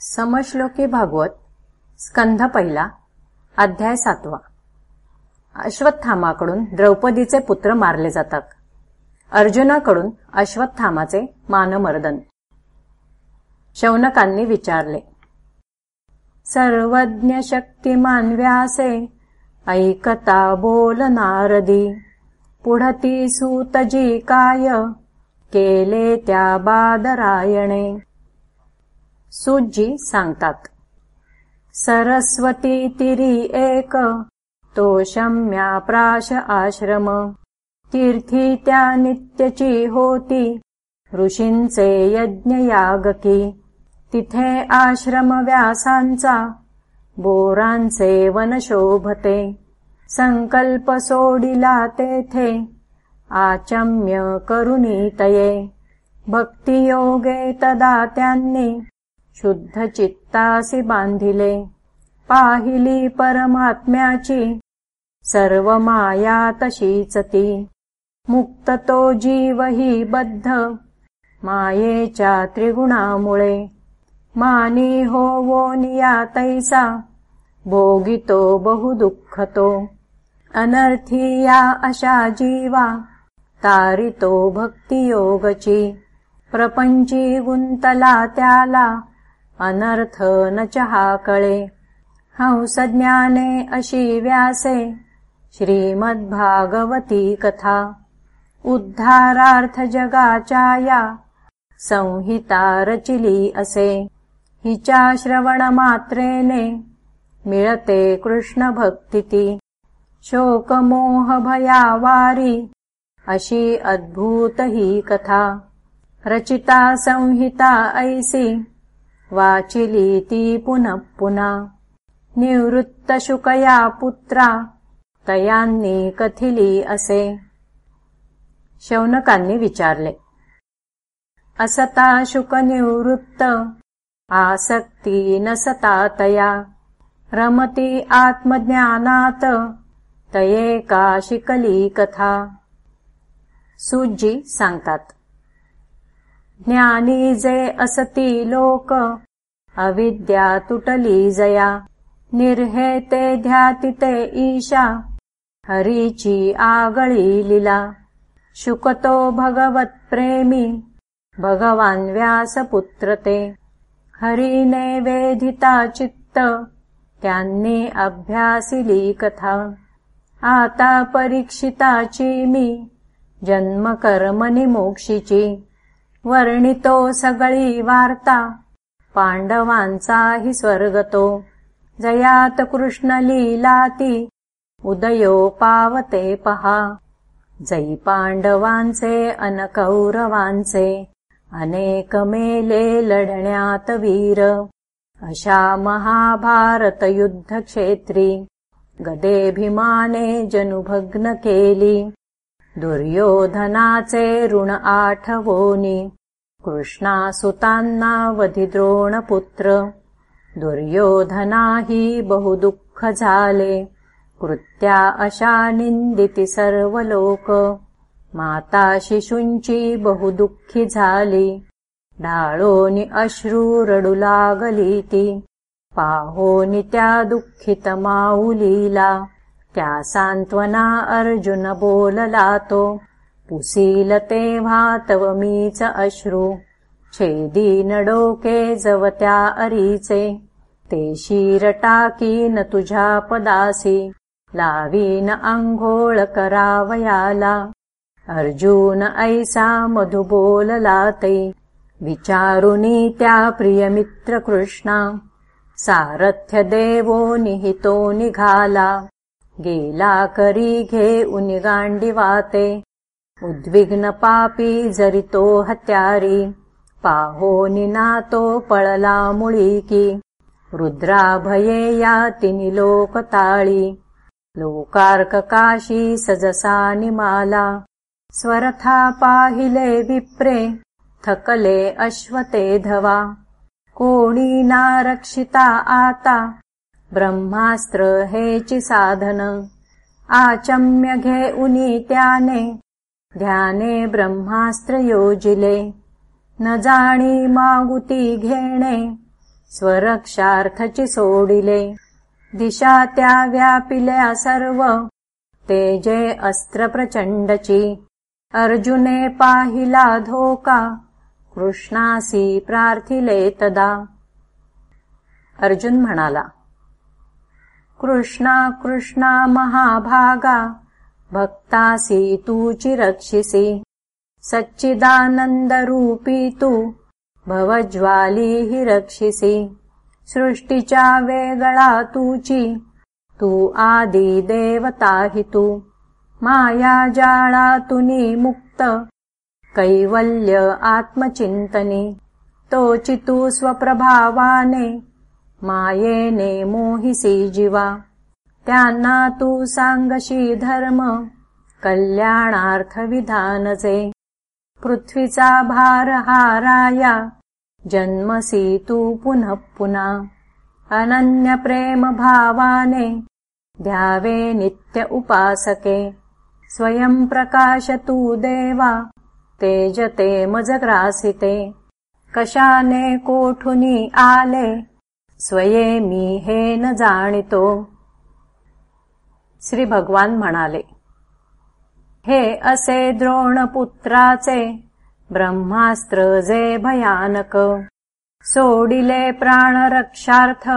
समश्लोकी भागवत स्कंध पहिला अध्याय सातवा. अश्वत्थामाकडून द्रौपदीचे पुत्र मारले जातात. अर्जुनाकडून अश्वत्थामाचे मानमर्दन. शौनकांनी विचारले सर्वज्ञ शक्तिमान व्यासे ऐकता बोल नारदी. पुढती सूतजी काय केले त्या बादरायणे. सुजी सांगतात. सरस्वती तिरी एक तो शम्या प्राश आश्रम. तीर्थी त्या नित्यची होती ऋषींचे यज्ञ यागकी तिथे आश्रम व्यासांचा बोरांचे वन शोभते. संकल्प सोडिला तेथे आचम्य करुणीतये भक्तियोगे तदा त्यांनी शुद्ध चित्तासी बांधिले पाहिली परमात्म्याची सर्व माया तशीच ती मुक्त तो जीवही बद्ध। मायेच्या त्रिगुणामुळे। मानी हो निया तैसा। भोगितो बहुदुःखतो। अनर्थी या अशा जीवा। तारितो भक्तियोगची। प्रपंची गुंतला त्याला अनर्थ न चहाकळे हंसज्ञाने अशी व्यासे श्रीमद्भागवती कथा। उद्धारार्थ जगाच्या संहिता रचिली असे। हिच्या श्रवण मात्रेने मिळते कृष्ण भक्तिती शोकमोह भयावारी अशी अद्भुत ही कथा। रचिता संहिता ऐसी वाचिली ती पुनः पुनः। निवृत्तशुकया पुत्रा तयांनी कथिली असे। शौनकांनी विचारले असता शुकनिवृत्त आसक्ती नसता तया। रमती आत्मज्ञानात तये का शिकली कथा। सुजी सांगतात ज्ञानी जे असती लोक अविद्या तुटली जया। निर्हेते ध्यातिते ईशा हरीची आगळी लीला। शुकतो भगवत्प्रेमी भगवान व्यासपुत्रते हरीने वेधिता चित्त त्यांनी अभ्यासिली कथा। आता परीक्षिताची मी जन्मकर्मनि मोक्षिची वर्णितो सगळी वार्ता. पाण्डवांचाहि स्वर्गतो जयात कृष्ण लीलाती उदयो पावते पहा. जै पाण्डवांचे अनकौरवांचे अनेक मेले लढण्यात वीर. अशा महाभारत युद्धक्षेत्री गदेभिमाने जनुभग्न केली. दुर्योधनाचे ऋण आठवोनी कृष्णासुतान्ना वधिद्रोणपुत्र दुर्योधना हि बहुदुःख झाले कृत्या अशा निन्दिति सर्वलोक। माता शिशुञ्ची बहुदुःखि झाली डाळोनि अश्रू रडु लागलीति पाहोनि त्या दुःखित माऊलीला सान्त्वना अर्जुन बोललातो पुसीलते तव मीच अश्रु। छेदीन डोके जवत्या अरीचे। ते शीरटाकी न तुझा पदासी। लावीन अंघोळ करावयाला अर्जुन ऐसा मधु बोललाते विचारुनी त्या प्रियमित्र कृष्णा। सारथ्य देवो निहितो निघाला। गेला करी घे उनिगांडिवाते उद्विग्न पापी जरितो हत्यारी पाहो निनातो पळला मुळीकी रुद्राभये या तिनि लोकताळी लोकार्क काशी सजसा निमाला स्वरथा पाहिले विप्रे थकले अश्वते धवा कोणी नारक्षिता आता ब्रह्मास्त्र हेची साधन आचम्य घे उनी त्याने ध्याने ब्रह्मास्त्र योजिले न जाणी मागुती घेणे स्वरक्षार्थची सोडिले. दिशा त्या व्यापिल्या सर्व तेजे अस्त्र प्रचंडची. अर्जुने पाहिला धोका कृष्णासी प्रार्थिले तदा. अर्जुन म्हणाला कृष्णा कृष्णा महाभागा भक्तासी तूची रक्षिसी सच्चिदानन्दरूपी तू भवज्वाली रक्षिसि। सृष्टिचा तूची तू हि तू। माया जाळा तुनी मुक्त कैवल्य आत्मचिन्तनि तू स्वप्रभावाने मायेने मोहिसी जीवा त्यांना तू सांगशी धर्म कल्याणार्थविधानजे पृथ्वीचा भार हाराया जन्मसी तू पुनः पुनः. अनन्यप्रेमभावाने ध्यावे नित्य उपासके. स्वयं प्रकाश तू देवा तेजते मजग्रासिते कशाने कोठुनी आले स्वये मी हे न जाणितो श्री भगवान म्हणाले हे असे द्रोणपुत्राचे ब्रह्मास्त्र जे भयानक सोडिले प्राण रक्षार्थ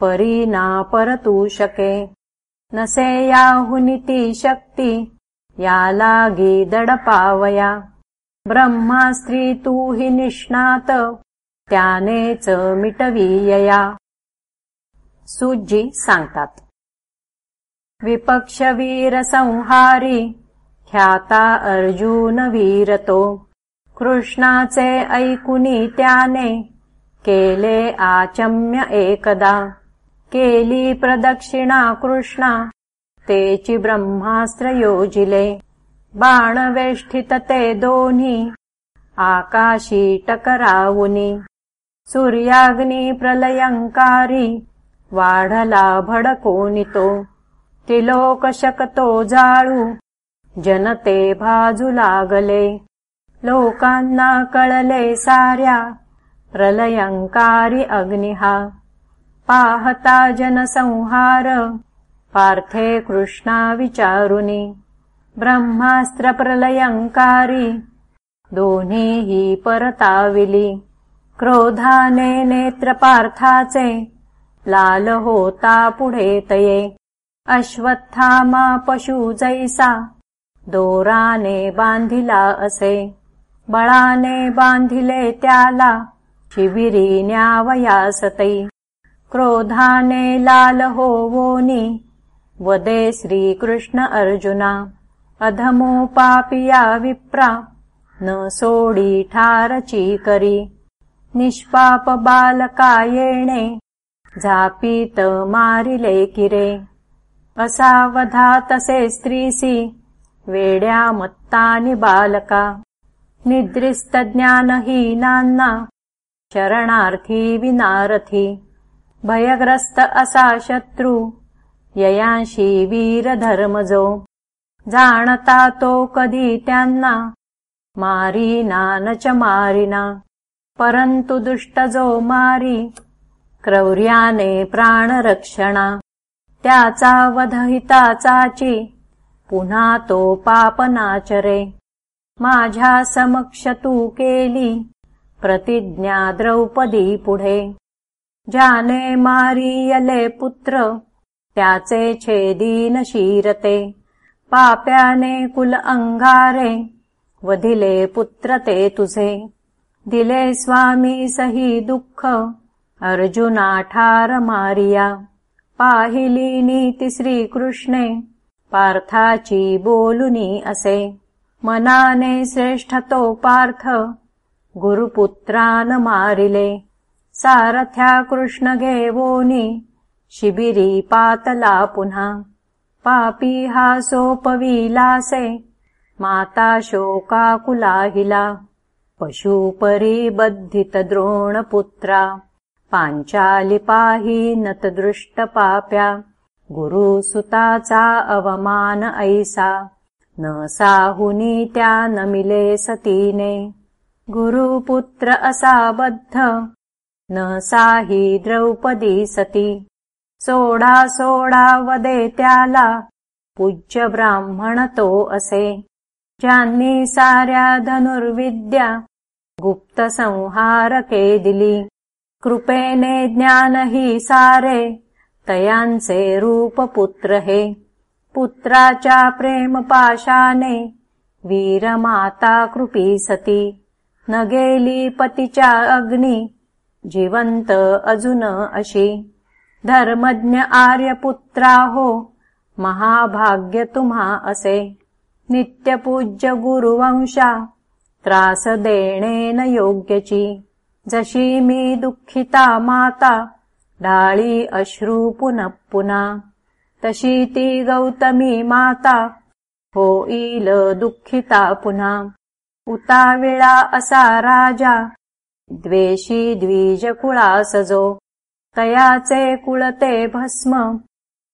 परीना परतू शके. नसे याहुनी ती शक्ती या लागी दडपावया. ब्रह्मास्त्री तू हि निष्णात त्यानेच मिटवीयया. सुजी सांगतात. विपक्षवीरसंहारी। ख्याता अर्जुन वीरतो। कृष्णाचे ऐकुनी त्याने। केले आचम्य एकदा। केली प्रदक्षिणा कृष्णा। तेची ब्रह्मास्त्र योजिले। बाणवेष्ठित ते दोन्ही। आकाशी टकरावुनी। सूर्याग्नि प्रलयंकारी। वाढला भडकोनितो तिलोकशकतो जाळू. जनते भाजू लागले लोकांना कळले साऱ्या. प्रलयंकारी अग्निहा. पाहता जनसंहार. पार्थे कृष्णा विचारुनी. ब्रह्मास्त्र प्रलयंकारी. दोन्ही परताविली. क्रोधाने नेत्र पार्थाचे. लाल होता पुढे तये अश्वत्थामा पशु जैसा दोराने बांधिला असे। बळाने बांधिले त्याला। शिबिरी न्यावयासतै क्रोधाने लाल होवोनी। वदे श्रीकृष्ण अर्जुना। अधमो पापिया विप्रा। न सोडी ठारची करी। निष्पाप बालकायेणे। झापीत मारिले किरे असावधा तसे स्त्रीसी वेड्या मत्तानि बालका। निद्रिस्तज्ञानहीनान्ना शरणार्थी विनारथी। भयग्रस्त असा शत्रु ययांशी वीरधर्मजो। जाणता तो कधी त्यांना मारीना न च मारिना। परंतु दुष्टजो मारी क्रौर्याने प्राणरक्षणा त्याचा वधहिताचाची पुन्हा तो पापनाचरे माझ्या समक्ष तू केली प्रतिज्ञा द्रौपदी पुढे. जाने मारियले पुत्र त्याचे छेदीन शीरते पाप्याने कुल अंगारे वधिले पुत्र ते तुझे. दिले स्वामी सही दुःख अर्जुना ठार मारिया पाहिली नीती श्रीकृष्णे। पार्थाची बोलुनी असे। मनाने श्रेष्ठ तो पार्थ। गुरुपुत्रान मारिले। सारथ्या कृष्ण घेवोनी। शिबिरी पातला पुन्हा। पापी हा सोपविलासे। माता शोकाकुलाहिला। पशुपरी बद्धित द्रोणपुत्रा पाञ्चालिपाही नत दृष्ट पाप्या गुरुसुताचा अवमान ऐसा। न साहुनी त्या न मिले सतीने। गुरुपुत्र असा बद्ध न सा हि द्रौपदी सती। सोडा सोडा वदे त्याला। पूज्य ब्राह्मणतो असे। ज्यांनी साऱ्या धनुर्विद्या। गुप्त संहारके दिली कृपेने ज्ञान हि सारे तयांचे रूप पुत्र हे पुत्राच्या प्रेम पाशाने वीरमाता कृपी सती। न गेली पतीच्या अग्नी जिवंत अजुन अशी। धर्मज्ञ आर्यपुत्रा हो महाभाग्य तुम्हा असे। नित्यपूज्य गुरुवंशा त्रास देणेन योग्यची जशी मी दुःखिता माता डाळी अश्रू पुनः पुनः तशी ती गौतमी माता होईल दुःखिता पुन्हा उताविळा असा राजा द्वेषी द्विज कुळा सजो तयाचे कुळते भस्म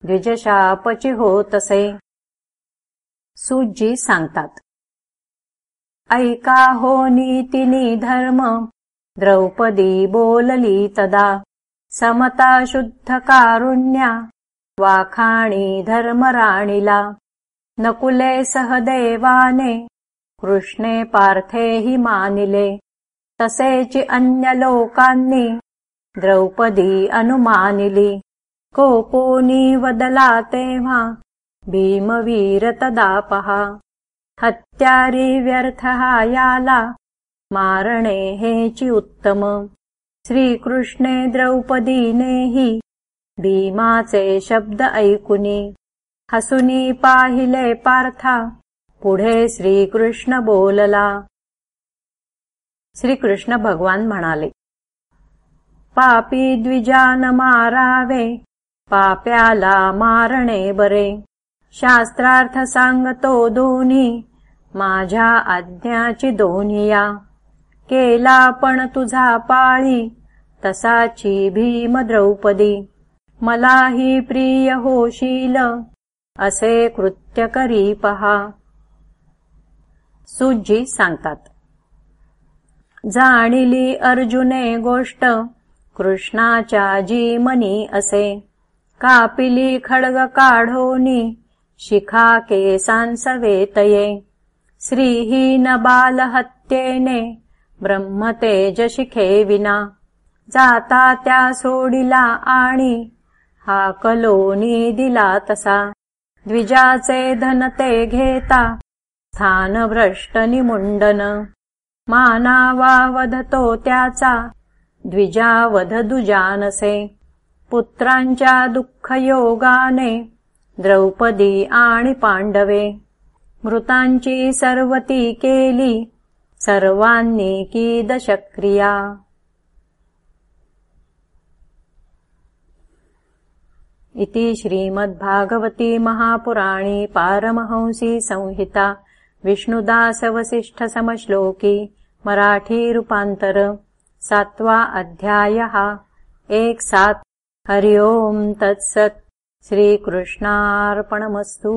द्विजशापची होतसे सुजी सांगतात ऐका हो नीतिनी धर्म द्रौपदी बोलली तदा समता शुद्ध कारुण्या वाखाणी धर्मराणीला नकुले सहदेवाने कृष्णे पार्थे हि मानिले तसेचि अन्य लोकान्नी द्रौपदी अनुमानिली कोपोनी वदला तेव्हा भीमवीर तदापहा हत्यारी व्यर्थहा याला मारणे हेची उत्तम. श्रीकृष्णे द्रौपदीनेही भीमाचे शब्द ऐकुनी. हसुनी पाहिले पार्था. पुढे श्रीकृष्ण बोलला. श्रीकृष्ण भगवान म्हणाले पापी द्विजान मारावे. पाप्याला मारणे बरे. शास्त्रार्थ सांगतो दोन्ही. माझ्या आज्ञाची दोन्ही या. केला पण तुझा पाळी तसाची भीम द्रौपदी. मलाही प्रिय होशील असे कृत्य करी पहा. सुजी सांगतात जाणिली अर्जुने गोष्ट कृष्णाच्या जीमनी असे. कापिली खडग काढोनी शिखा केसांसवेतये. श्रीहीन बालहत्येने ब्रह्मतेज शिखे विना जाता त्या सोडिला आणि हा कलोनी दिला तसा. द्विजाचे धनते घेता स्थानभ्रष्ट निमुंडन. मानावा वधतो त्याचा द्विजावध दुजानसे. पुत्रांच्या दुःखयोगाने द्रौपदी आणि पांडवे. मृतांची सर्वती केली सर्वांनी कीदशक्रिया इति श्रीमद्भागवती महापुराणी पारमहंसी संहिता विष्णुदासवसिष्ठसमश्लोकी मराठीरूपान्तर सात्वा अध्यायः। एक सात्। हरि ओम् तत्सत्। श्रीकृष्णार्पणमस्तु